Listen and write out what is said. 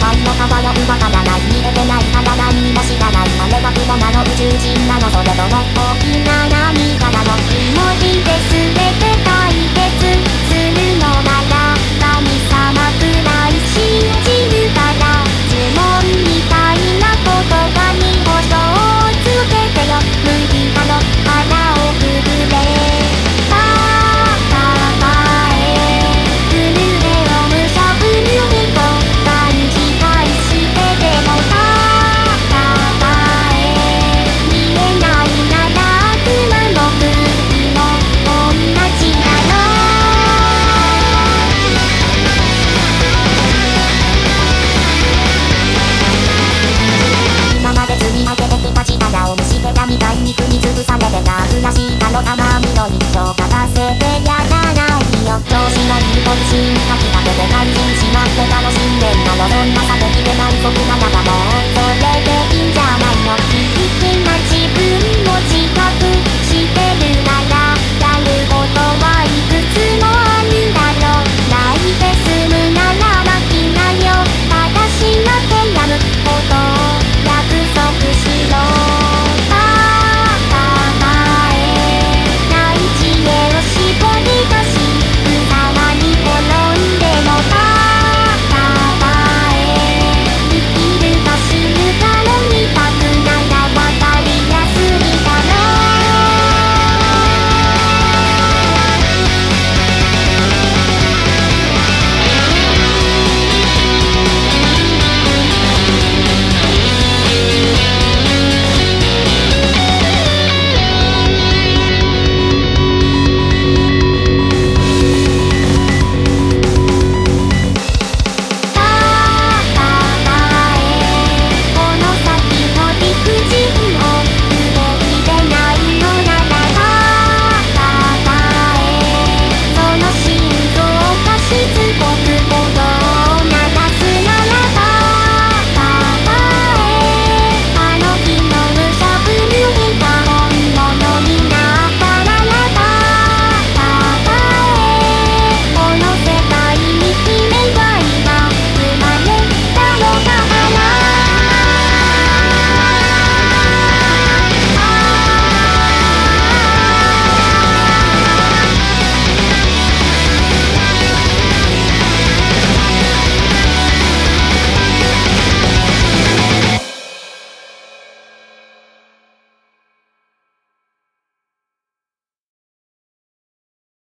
感の幅の馬からない見えてない。から何も知らない。あれ雲なの宇宙人なの。それともない気持ち書き立んて監しまって楽しんでんなの。そんな叫びで満足ならばもうそれで